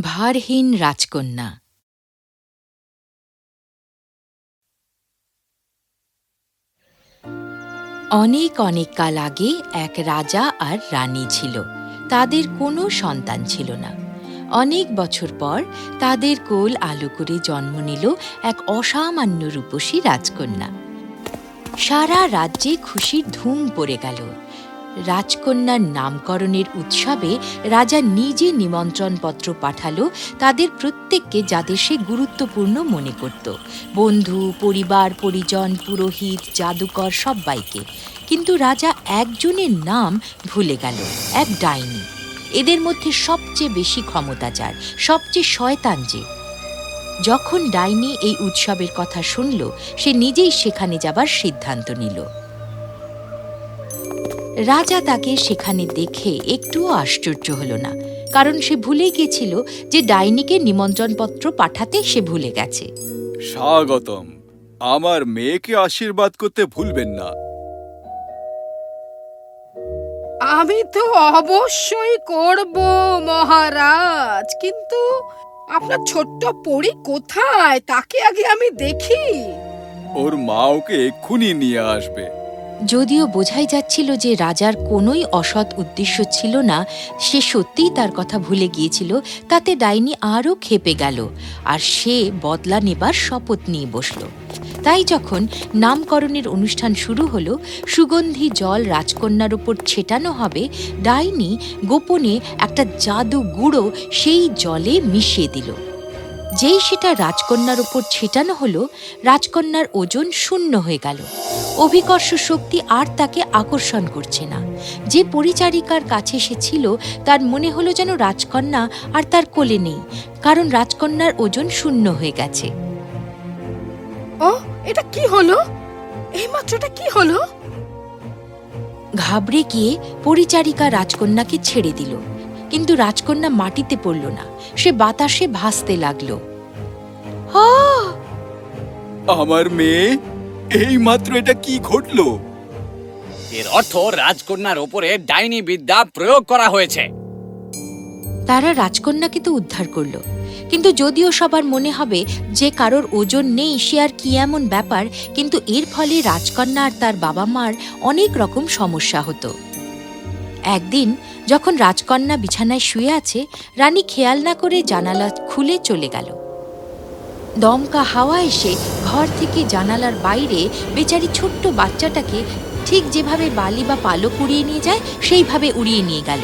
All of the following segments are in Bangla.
ভারহীন রাজকন্যা। অনেক অনেক কাল আগে এক রাজা আর রানী ছিল। তাদের কোনো সন্তান ছিল না। অনেক বছর পর তাদের কোল আলো করে জন্ম নিল এক অসামান্য রূপসী রাজকন্যা। সারা রাজ্যে খুশির ধুম পড়ে গেল। রাজকন্যার নামকরণের উৎসবে রাজা নিজে নিমন্ত্রণপত্র পাঠালো তাদের প্রত্যেককে যাদের সে গুরুত্বপূর্ণ মনে করত। বন্ধু, পরিবার, পরিজন, পুরোহিত, জাদুকর সব্বাইকে কিন্তু রাজা একজনের নাম ভুলে গেল, এক ডাইনি। এদের মধ্যে সবচেয়ে বেশি ক্ষমতাচার সবচেয়ে শয়তান যে। যখন ডাইনি এই উৎসবের কথা শুনল, সে নিজেই সেখানে যাবার সিদ্ধান্ত নিল। রাজা তাকে সেখানে দেখে একটুও আশ্চর্য হল না কারণ সে ভুলে গেছিল যে ডাইনিকে নিমন্ত্রণপত্র পাঠাতে সে ভুলে গেছে। স্বাগতম। আমার মেয়েকে আশীর্বাদ করতে ভুলবেন না। আমি তো অবশ্যই করব মহারাজ কিন্তু আপনার ছোট্ট পরী কোথায়? তাকে আগে আমি দেখি। ওর মা ওকে এক্ষুনি নিয়ে আসবে। যদিও বোঝাই যাচ্ছিল যে রাজার কোনোই অসৎ উদ্দেশ্য ছিল না, সে সত্যিই তার কথা ভুলে গিয়েছিল, তাতে ডাইনি আরও খেপে গেল, আর সে বদলা নেবার শপথ নিয়ে বসল। তাই যখন নামকরণের অনুষ্ঠান শুরু হলো, সুগন্ধি জল রাজকন্যার ওপর ছেটানো হবে, ডাইনি গোপনে একটা জাদু গুঁড়ো সেই জলে মিশিয়ে দিল। যেই সেটা রাজকন্যার ওপর ছেটানো হলো রাজকন্যার ওজন শূন্য হয়ে গেল। অভিকর্ষ শক্তি আর তাকে আকর্ষণ করছে না। যে পরিচারিকার কাছে সে ছিল তার মনে হলো যেন রাজকন্যা আর তার কোলে নেই কারণ রাজকন্যার ওজন শূন্য হয়ে গেছে। ও এটা কি হলো? এই মাত্রটা কি হলো? ঘাবড়ে গিয়ে পরিচারিকা রাজকন্যাকে ছেড়ে দিল। কিন্তু রাজকন্যা মাটিতে পড়ল না। সে বাতাসে ভাসতে লাগল! আমার মেয়ে এই মাত্র এটা কি ঘটলো? এর অর্থ রাজকন্যার ওপরে ডাইনি বিদ্যা প্রয়োগ করা হয়েছে। তারা রাজকন্যাকে তো উদ্ধার করল। কিন্তু যদিও সবার মনে হবে যে কারোর ওজন নেই সে আর কি এমন ব্যাপার কিন্তু এর ফলে রাজকন্যা আর তার বাবা মার অনেক রকম সমস্যা হতো। একদিন, যখন রাজকন্যা বিছানায় শুয়ে আছে, রানী খেয়াল না করে জানালা খুলে চলে গেল। দমকা হাওয়া এসে ঘর থেকে জানালার বাইরে বেচারি ছোট্ট বাচ্চাটাকে ঠিক যেভাবে বালি বা পালক উড়িয়ে নিয়ে যায়, সেইভাবে উড়িয়ে নিয়ে গেল।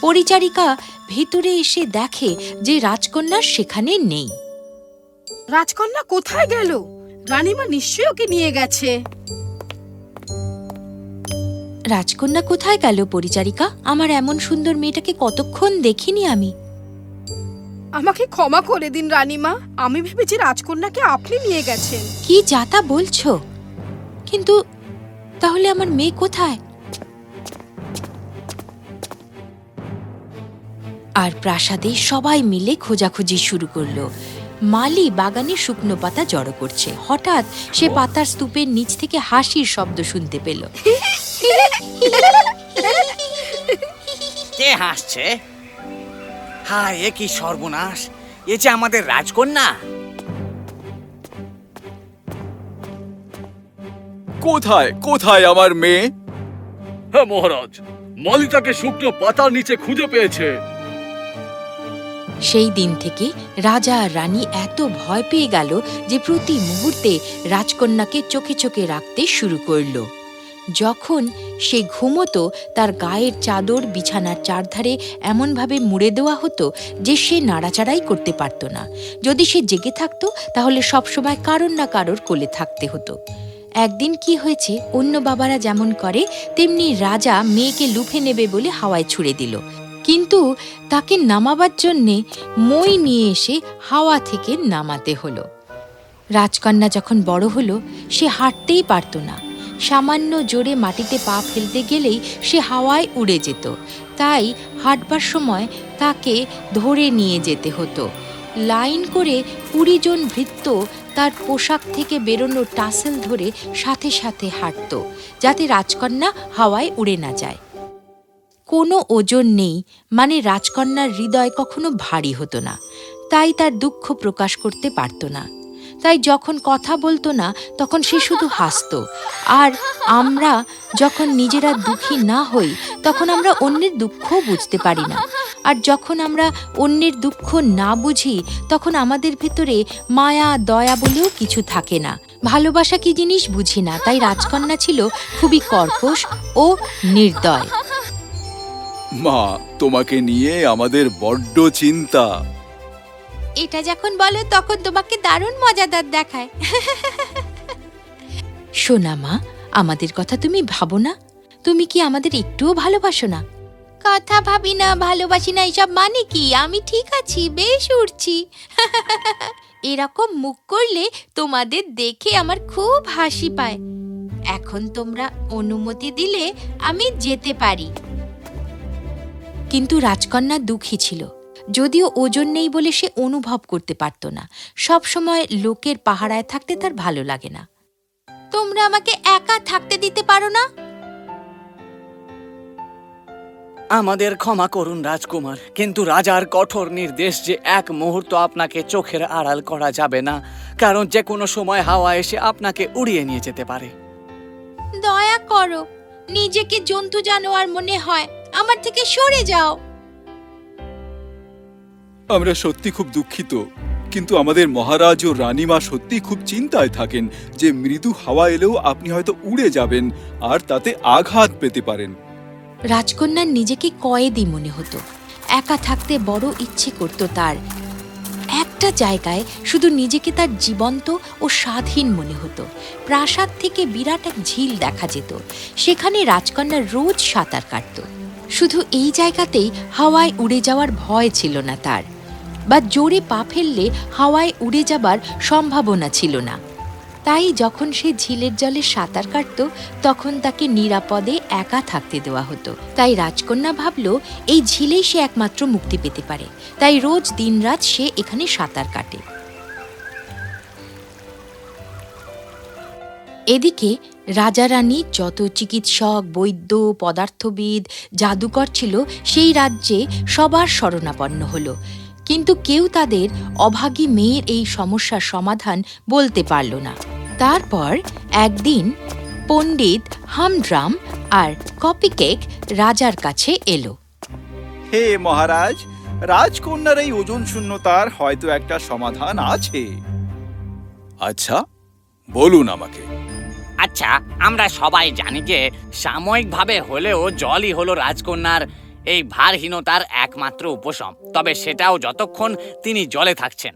পরিচারিকা ভিতরে এসে দেখে যে রাজকন্যা সেখানে নেই। রাজকন্যা কোথায় গেল? রানীমা নিশ্চয়ই ওকে নিয়ে গেছে। রাজকন্যা কোথায় গেল পরিচারিকা? আমার এমন সুন্দর মেয়েটাকে কতক্ষণ দেখিনি আমি। আমাকে ক্ষমা করে দিন রানীমা। আমি ভেবেছি রাজকন্যাকে আপনি নিয়ে গেছেন। কি যাতা বলছো? কিন্তু তাহলে আমার মেয়ে কোথায়? আর প্রাসাদে সবাই মিলে খোঁজাখুঁজি শুরু করল। মালি বাগানে শুকনো পাতা জড়ো করছে। হঠাৎ সে পাতার স্তূপের নিচ থেকে হাসির শব্দ শুনতে পেল। কে হাসছে? হায় এ কি সর্বনাশ। এ যে আমাদের রাজকন্যা। কোথায় কোথায় আমার মেয়ে? হ্যাঁ মহারাজ মালি তাকে শুকনো পাতার নিচে খুঁজে পেয়েছে। সেই দিন থেকে রাজা আর রানী এত ভয় পেয়ে গেল যে প্রতি মুহূর্তে রাজকন্যাকে চোখে চোখে রাখতে শুরু করল। যখন সে ঘুমতো, তার গায়ের চাদর বিছানার চারধারে এমনভাবে মুড়ে দেওয়া হতো যে সে নাড়াচাড়াই করতে পারত না। যদি সে জেগে থাকতো, তাহলে সবসময় কারোর না কারোর কোলে থাকতে হতো। একদিন কি হয়েছে, অন্য বাবারা যেমন করে, তেমনি রাজা মেয়েকে লুফে নেবে বলে হাওয়ায় ছুড়ে দিল। কিন্তু তাকে নামাবার জন্যে মই নিয়ে এসে হাওয়া থেকে নামাতে হলো। রাজকন্যা যখন বড় হলো, সে হাঁটতেই পারত না। সামান্য জোরে মাটিতে পা ফেলতে গেলেই সে হাওয়ায় উড়ে যেত। তাই হাঁটবার সময় তাকে ধরে নিয়ে যেতে হতো। লাইন করে কুড়ি জন ভৃত্য তার পোশাক থেকে বেরোনো টাসেল ধরে সাথে সাথে হাঁটত, যাতে রাজকন্যা হাওয়ায় উড়ে না যায়। কোনো ওজন নেই মানে রাজকন্যার হৃদয় কখনো ভারী হতো না, তাই তার দুঃখ প্রকাশ করতে পারত না। তাই যখন কথা বলতো না, তখন সে শুধু হাসতো, আর আমরা যখন নিজেরা দুঃখী না হই, তখন আমরা অন্যের দুঃখও বুঝতে পারি না, আর যখন আমরা অন্যের দুঃখ না বুঝি, তখন আমাদের ভেতরে মায়া, দয়া বলেও কিছু থাকে না। ভালোবাসা কি জিনিস বুঝি না, তাই রাজকন্যা ছিল খুবই কর্কশ ও নির্দয়। মা, তোমাকে নিয়ে আমাদের বড্ড চিন্তা। এটা যখন বলো, তখন তোমাকে দারুণ মজাদার দেখায়। সোনা মা, আমাদের কথা তুমি ভাবো না। তুমি কি আমাদের একটুও ভালোবাসো না? কথা ভাবি না, ভালোবাসি না, এসব মানে কি? আমি ঠিক আছি, বেশ উঠছি এরকম মুখ করলে তোমাদের দেখে আমার খুব হাসি পায়। এখন তোমরা অনুমতি দিলে আমি যেতে পারি। কিন্তু রাজকন্যা দুঃখী ছিল। যদিও ওজন নেই বলে সে অনুভব করতে পারত না। সব সময় লোকের পাহারায় থাকতে তার ভালো লাগে না। তোমরা আমাকে একা থাকতে দিতে পারো না? আমাদের ক্ষমা করুন রাজকুমার কিন্তু রাজার কঠোর নির্দেশ যে এক মুহূর্ত আপনাকে চোখের আড়াল করা যাবে না কারণ যে কোনো সময় হাওয়া এসে আপনাকে উড়িয়ে নিয়ে যেতে পারে। দয়া করো নিজেকে জন্তু জানোয়ার মনে হয়। আমার থেকে সরে যাও। আমরা সত্যি খুব দুঃখিত কিন্তু আমাদের মহারাজ ও রানীমা সত্যি খুব চিন্তায় থাকেন যে মৃদু হাওয়া এলেও আপনি হয়তো উড়ে যাবেন আর তাতে আঘাত পেতে পারেন। রাজকন্যার নিজেকে কয়েদি মনে হতো। একা থাকতে বড় ইচ্ছে করত তার। একটা জায়গায় শুধু নিজেকে তার জীবন্ত ও স্বাধীন মনে হতো। প্রাসাদ থেকে বিরাট এক ঝিল দেখা যেত। সেখানে রাজকন্যা রোজ সাঁতার কাটত। শুধু এই জায়গাতেই হাওয়ায় উড়ে যাওয়ার ভয় ছিল না তার। বা জোরে পা ফেললে হাওয়ায় উড়ে যাবার সম্ভাবনা ছিল না। তাই যখন সে ঝিলের জলে সাঁতার কাটত, তখন তাকে নিরাপদে একা থাকতে দেওয়া হতো। তাই রাজকন্যা ভাবল, এই ঝিলেই সে একমাত্র মুক্তি পেতে পারে। তাই রোজ দিনরাত সে এখানে সাঁতার কাটে। এদিকে রাজা রানী যত চিকিৎসক বৈদ্য পদার্থবিদ জাদুকর ছিল সেই রাজ্যে সবার শরণাপন্ন হলো। কিন্তু কেউ তাদের অভাগী মেয়ের এই সমস্যার সমাধান বলতে পারল না। তারপর একদিন পণ্ডিত হামড্রাম আর কপিকেক রাজার কাছে এলো। হে মহারাজ রাজকন্যার এই ওজন শূন্যতার হয়তো একটা সমাধান আছে। আচ্ছা বলুন আমাকে। আচ্ছা আমরা সবাই জানি যে সাময়িকভাবে হলেও জলই হলো রাজকন্যার এই ভারহীনতার একমাত্র উপশম। তবে সেটাও যতক্ষণ তিনি জলে থাকছেন।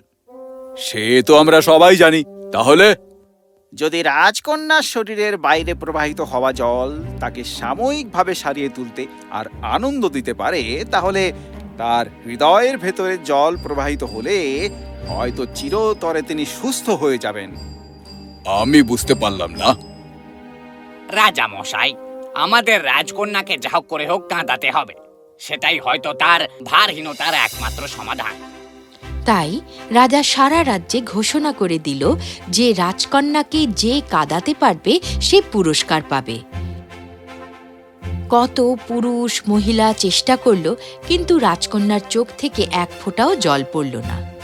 সে তো আমরা সবাই জানি। তাহলে? যদি রাজকন্যার শরীরের বাইরে প্রবাহিত হওয়া জল তাকে সাময়িকভাবে সারিয়ে তুলতে আর আনন্দ দিতে পারে তাহলে তার হৃদয়ের ভেতরে জল প্রবাহিত হলে হয়তো চিরতরে তিনি সুস্থ হয়ে যাবেন। আমি বুঝতে পারলাম না। রাজা মশাই আমাদের রাজকন্যাকে যা হোক করে হোক কাঁদাতে হবে। সেটাই হয়তো তার ভারহীনতার একমাত্র সমাধান। তাই রাজা সারা রাজ্যে ঘোষণা করে দিল যে রাজকন্যাকে যে কাঁদাতে পারবে, সে পুরস্কার পাবে। কত পুরুষ মহিলা চেষ্টা করল, কিন্তু রাজকন্যার চোখ থেকে এক ফোঁটাও জল পড়ল না।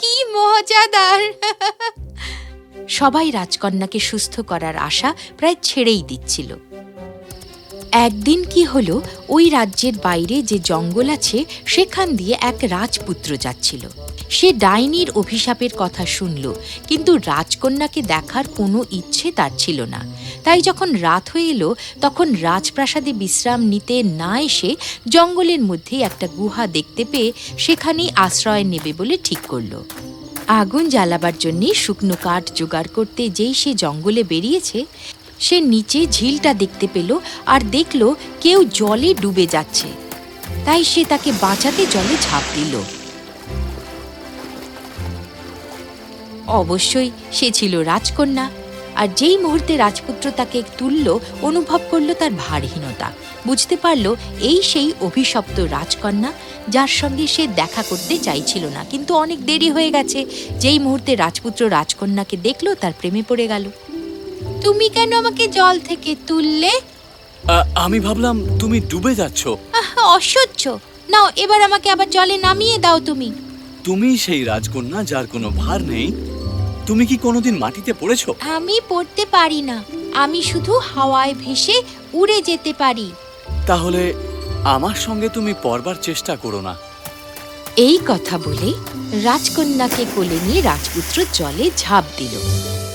কি মজাদার। সবাই রাজকন্যাকে সুস্থ করার আশা প্রায় ছেড়েই দিচ্ছিল। একদিন কি হলো, ওই রাজ্যের বাইরে যে জঙ্গল আছে, সেখান দিয়ে এক রাজপুত্র যাচ্ছিল। সে ডাইনির অভিশাপের কথা শুনল, কিন্তু রাজকন্যাকে দেখার কোনো ইচ্ছে তার ছিল না। তাই যখন রাত হয়ে এলো, তখন রাজপ্রাসাদে বিশ্রাম নিতে না এসে জঙ্গলের মধ্যেই একটা গুহা দেখতে পেয়ে সেখানেই আশ্রয় নেবে বলে ঠিক করল। আগুন জ্বালাবার জন্যে শুকনো কাঠ জোগাড় করতে যেই সে জঙ্গলে বেরিয়েছে সে নিচে ঝিলটা দেখতে পেল আর দেখল কেউ জলে ডুবে যাচ্ছে। তাই সে তাকে বাঁচাতে জলে ঝাঁপ দিল। অবশ্যই সে ছিল রাজকন্যা আর যেই মুহূর্তে রাজপুত্র তাকে তুলল অনুভব করল তার ভারহীনতা, বুঝতে পারল এই সেই অভিশপ্ত রাজকন্যা যার সঙ্গে সে দেখা করতে চাইছিল না, কিন্তু অনেক দেরি হয়ে গেছে। যেই মুহূর্তে রাজপুত্র রাজকন্যাকে দেখল তার প্রেমে পড়ে গেল। তুমি কেন আমাকে জল থেকে তুললে? আমি ভাবলাম তুমি ডুবে যাচ্ছ। অসহ্য। নাও এবার আমাকে আবার জলে নামিয়ে দাও তুমি। তুমি সেই রাজকন্যা যার কোনো ভার নেই। তুমি কি কোনোদিন মাটিতে পড়েছো? আমি পড়তে পারি না। আমি শুধু হাওয়ায় ভেসে উড়ে যেতে পারি। তাহলে আমার সঙ্গে তুমি পড়বার চেষ্টা করো না। এই কথা বলে রাজকন্যাকে কোলে নিয়ে রাজপুত্র জলে ঝাঁপ দিল।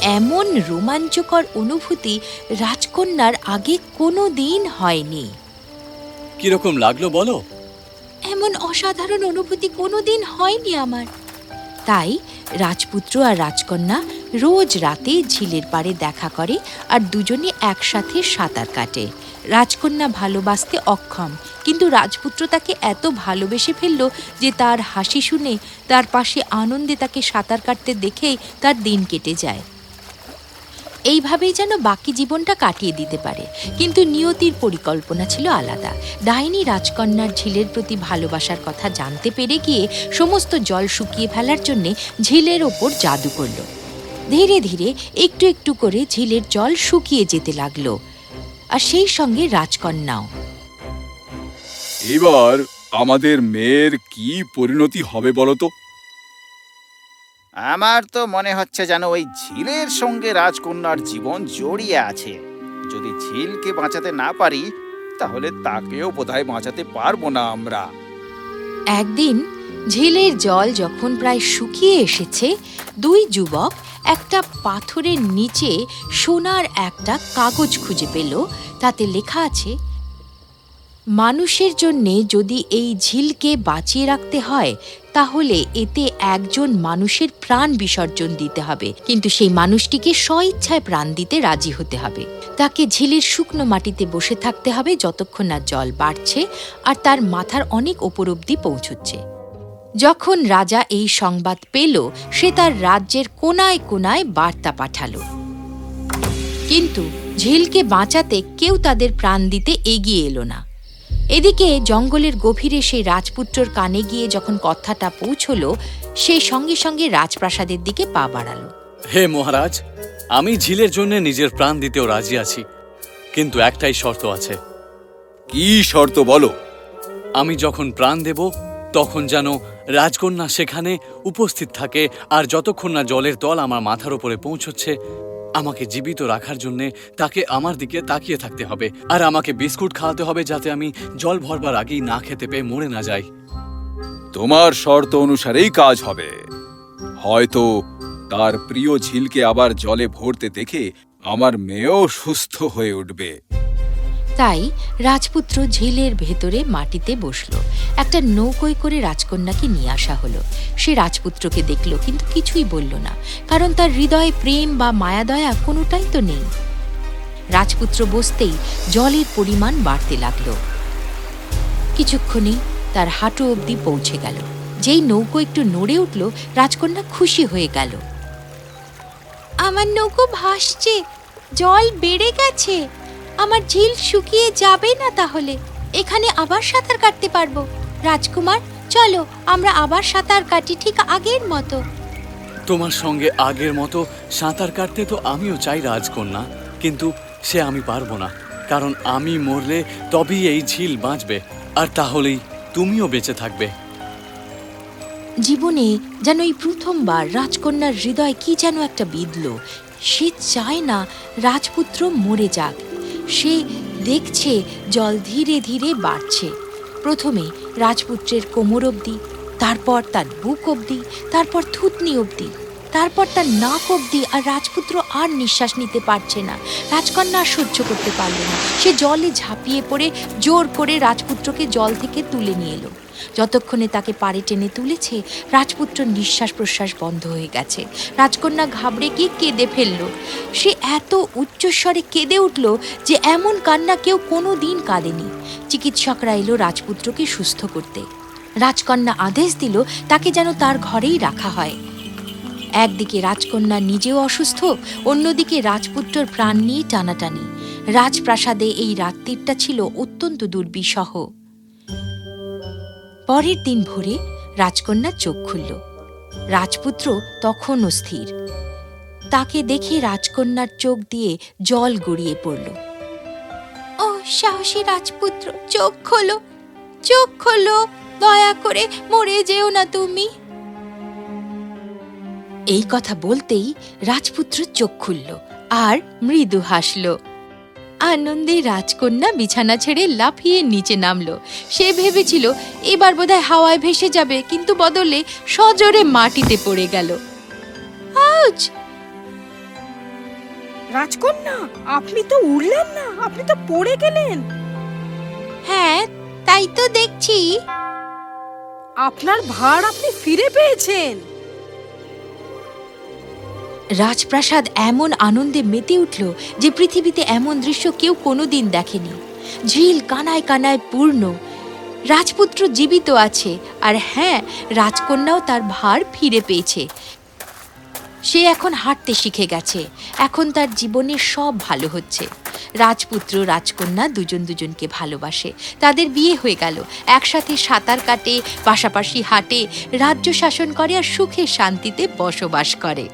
এমন রোমাঞ্চকর অনুভূতি রাজকন্যার আগে কোনো দিন হয়নি। কীরকম লাগল বলো? এমন অসাধারণ অনুভূতি কোনো দিন হয়নি আমার। তাই রাজপুত্র আর রাজকন্যা রোজ রাতে ঝিলের পাড়ে দেখা করে আর দুজনে একসাথে সাঁতার কাটে। রাজকন্যা ভালোবাসতে অক্ষম, কিন্তু রাজপুত্র তাকে এত ভালোবেসে ফেলল যে তার হাসি শুনে তার পাশে আনন্দে তাকে সাঁতার কাটতে দেখেই তার দিন কেটে যায়। এইভাবেই যেন বাকি জীবনটা কাটিয়ে দিতে পারে। কিন্তু নিয়তির পরিকল্পনা ছিল আলাদা। ডাইনি রাজকন্যার ঝিলের প্রতি ভালোবাসার কথা জানতে পেরে গিয়ে সমস্ত জল শুকিয়ে ফেলার জন্যে ঝিলের ওপর জাদু করল। ধীরে ধীরে একটু একটু করে ঝিলের জল শুকিয়ে যেতে লাগল। আর সেই সঙ্গে রাজকন্যাও। এবার আমাদের মেয়ের কি পরিণতি হবে বলতো আমার তো মনে হচ্ছে যেন ওই ঝিলের সঙ্গে রাজকন্যার জীবন জড়িয়ে আছে। যদি ঝিলকে বাঁচাতে না পারি, তাহলে তাকেও বোধহয় বাঁচাতে পারব না আমরা। একদিন ঝিলের জল যখন প্রায় শুকিয়ে এসেছে, দুই যুবক একটা পাথরের নিচে সোনার একটা কাগজ খুঁজে পেল। তাতে লেখা আছে, মানুষের জন্যে যদি এই ঝিলকে বাঁচিয়ে রাখতে হয় তাহলে এতে একজন মানুষের প্রাণ বিসর্জন দিতে হবে। কিন্তু সেই মানুষটিকে স্বইচ্ছায় প্রাণ দিতে রাজি হতে হবে। তাকে ঝিলের শুকনো মাটিতে বসে থাকতে হবে যতক্ষণ না জল বাড়ছে আর তার মাথার অনেক ওপর অব্দি পৌঁছচ্ছে। যখন রাজা এই সংবাদ পেল, সে তার রাজ্যের কোনায় কোনায় বার্তা পাঠালো। কিন্তু ঝিলকে বাঁচাতে কেউ তাদের প্রাণ দিতে এগিয়ে এলো না। এদিকে জঙ্গলের গভীরে সেই রাজপুত্রর কানে গিয়ে যখন কথাটা পৌঁছল সে সঙ্গে সঙ্গে রাজপ্রাসাদের দিকে পা বাড়ালো। হে মহারাজ আমি ঝিলের জন্য নিজের প্রাণ দিতেও রাজি আছি কিন্তু একটাই শর্ত আছে। কি শর্ত বলো? আমি যখন প্রাণ দেব তখন যেন রাজকন্যা সেখানে উপস্থিত থাকে আর যতক্ষণ না জলের তল আমার মাথার উপরে পৌঁছচ্ছে আমাকে জীবিত রাখার জন্য তাকে আমার দিকে তাকিয়ে থাকতে হবে আর আমাকে বিস্কুট খাওয়াতে হবে যাতে আমি জল ভরবার আগেই না খেতে পেয়ে মরে না যাই। তোমার শর্ত অনুসারেই কাজ হবে। হয়তো তার প্রিয় ঝিলকে আবার জলে ভরতে দেখে আমার মেয়েও সুস্থ হয়ে উঠবে। তাই রাজপুত্র ঝিলের ভেতরে মাটিতে বসল। একটা নৌকোয় করে রাজকন্যাকে নিয়ে আসা হলো। সে রাজপুত্রকে দেখল, কিন্তু কিছুই বলল না, কারণ তার হৃদয়ে প্রেম বা মায়াদয়া কোনোটাই তো নেই। রাজপুত্র বসতেই জলের পরিমাণ বাড়তে লাগল। কিছুক্ষণে তার হাঁটু অবধি পৌঁছে গেল। যেই নৌকো একটু নড়ে উঠল, রাজকন্যা খুশি হয়ে গেল। আমার নৌকো ভাসছে, জল বেড়ে গেছে। আমার ঝিল শুকিয়ে যাবে না তাহলে। এখানে আবার সাঁতার কাটতে পারব। রাজকুমার চলো আমরা আবার সাঁতার কাটি ঠিক আগের মতো। তোমার সঙ্গে আগের মতো সাঁতার কাটতে তো আমিও চাই রাজকন্যা কিন্তু সে আমি পারব না কারণ আমি মরলে তবেই এই ঝিল বাঁচবে আর তাহলেই তুমিও বেঁচে থাকবে। জীবনে যেন এই প্রথমবার রাজকন্যার হৃদয় কি যেন একটা বিঁধল সে চায় না রাজপুত্র মরে যাক। সে দেখছে জল ধীরে ধীরে বাড়ছে। প্রথমে রাজপুত্রের কোমর অবধি, তারপর তার বুক অবধি, তারপর থুতনি অবধি। তারপর তার নাক অবধি আর রাজপুত্র আর নিঃশ্বাস নিতে পারছে না। রাজকন্যা আর সহ্য করতে পারল না। সে জলে ঝাঁপিয়ে পড়ে, জোর করে রাজপুত্রকে জল থেকে তুলে নিয়ে এলো। যতক্ষণে তাকে পাড়ে টেনে তুলেছে, রাজপুত্র নিঃশ্বাস প্রশ্বাস বন্ধ হয়ে গেছে। রাজকন্যা ঘাবড়ে গিয়ে কেঁদে ফেলল। সে এত উচ্চস্বরে কেঁদে উঠল যে এমন কান্না কেউ কোনো দিন কাঁদেনি। চিকিৎসকরা এলো রাজপুত্রকে সুস্থ করতে। রাজকন্যা আদেশ দিল তাকে যেন তার ঘরেই রাখা হয়। একদিকে রাজকন্যা নিজেও অসুস্থ, অন্যদিকে রাজপুত্রর প্রাণ নিয়ে টানাটানি। রাজপ্রাসাদে এই রাত্রিটা ছিল অত্যন্ত দুর্বিষহ। পরের দিন ভোরে রাজকন্যার চোখ খুলল। রাজপুত্র তখনও স্থির। তাকে দেখে রাজকন্যার চোখ দিয়ে জল গড়িয়ে পড়ল। ও সাহসী রাজপুত্র, চোখ খোলো চোখ খোলো, দয়া করে মরে যেও না তুমি। এই কথা বলতেই রাজপুত্র চোখ খুলল আর মৃদু হাসল। আনন্দে রাজকন্যা বিছানা ছেড়ে লাফিয়ে নিচে নামলো। সে ভেবেছিল এবার বোধহয় হাওয়ায় ভেসে যাবে কিন্তু বদলে সজোরে মাটিতে পড়ে গেল। রাজকন্যা আপনি তো উড়লেন না আপনি তো পড়ে গেলেন। হ্যাঁ তাই তো দেখছি। আপনার ভার আপনি ফিরে পেয়েছেন। রাজপ্রাসাদ এমন আনন্দে মেতে উঠল যে পৃথিবীতে এমন দৃশ্য কেউ কোনোদিন দেখেনি। ঝিল কানায় কানায় পূর্ণ। রাজপুত্র জীবিত আছে আর হ্যাঁ রাজকন্যাও তার ভার ফিরে পেয়েছে। সে এখন হাঁটতে শিখে গেছে। এখন তার জীবনে সব ভালো হচ্ছে। রাজপুত্র, রাজকন্যা দুজন দুজনকে ভালোবাসে। তাদের বিয়ে হয়ে গেল। একসাথে সাঁতার কাটে, পাশাপাশি হাঁটে, রাজ্য শাসন করে আর সুখে শান্তিতে বসবাস করে।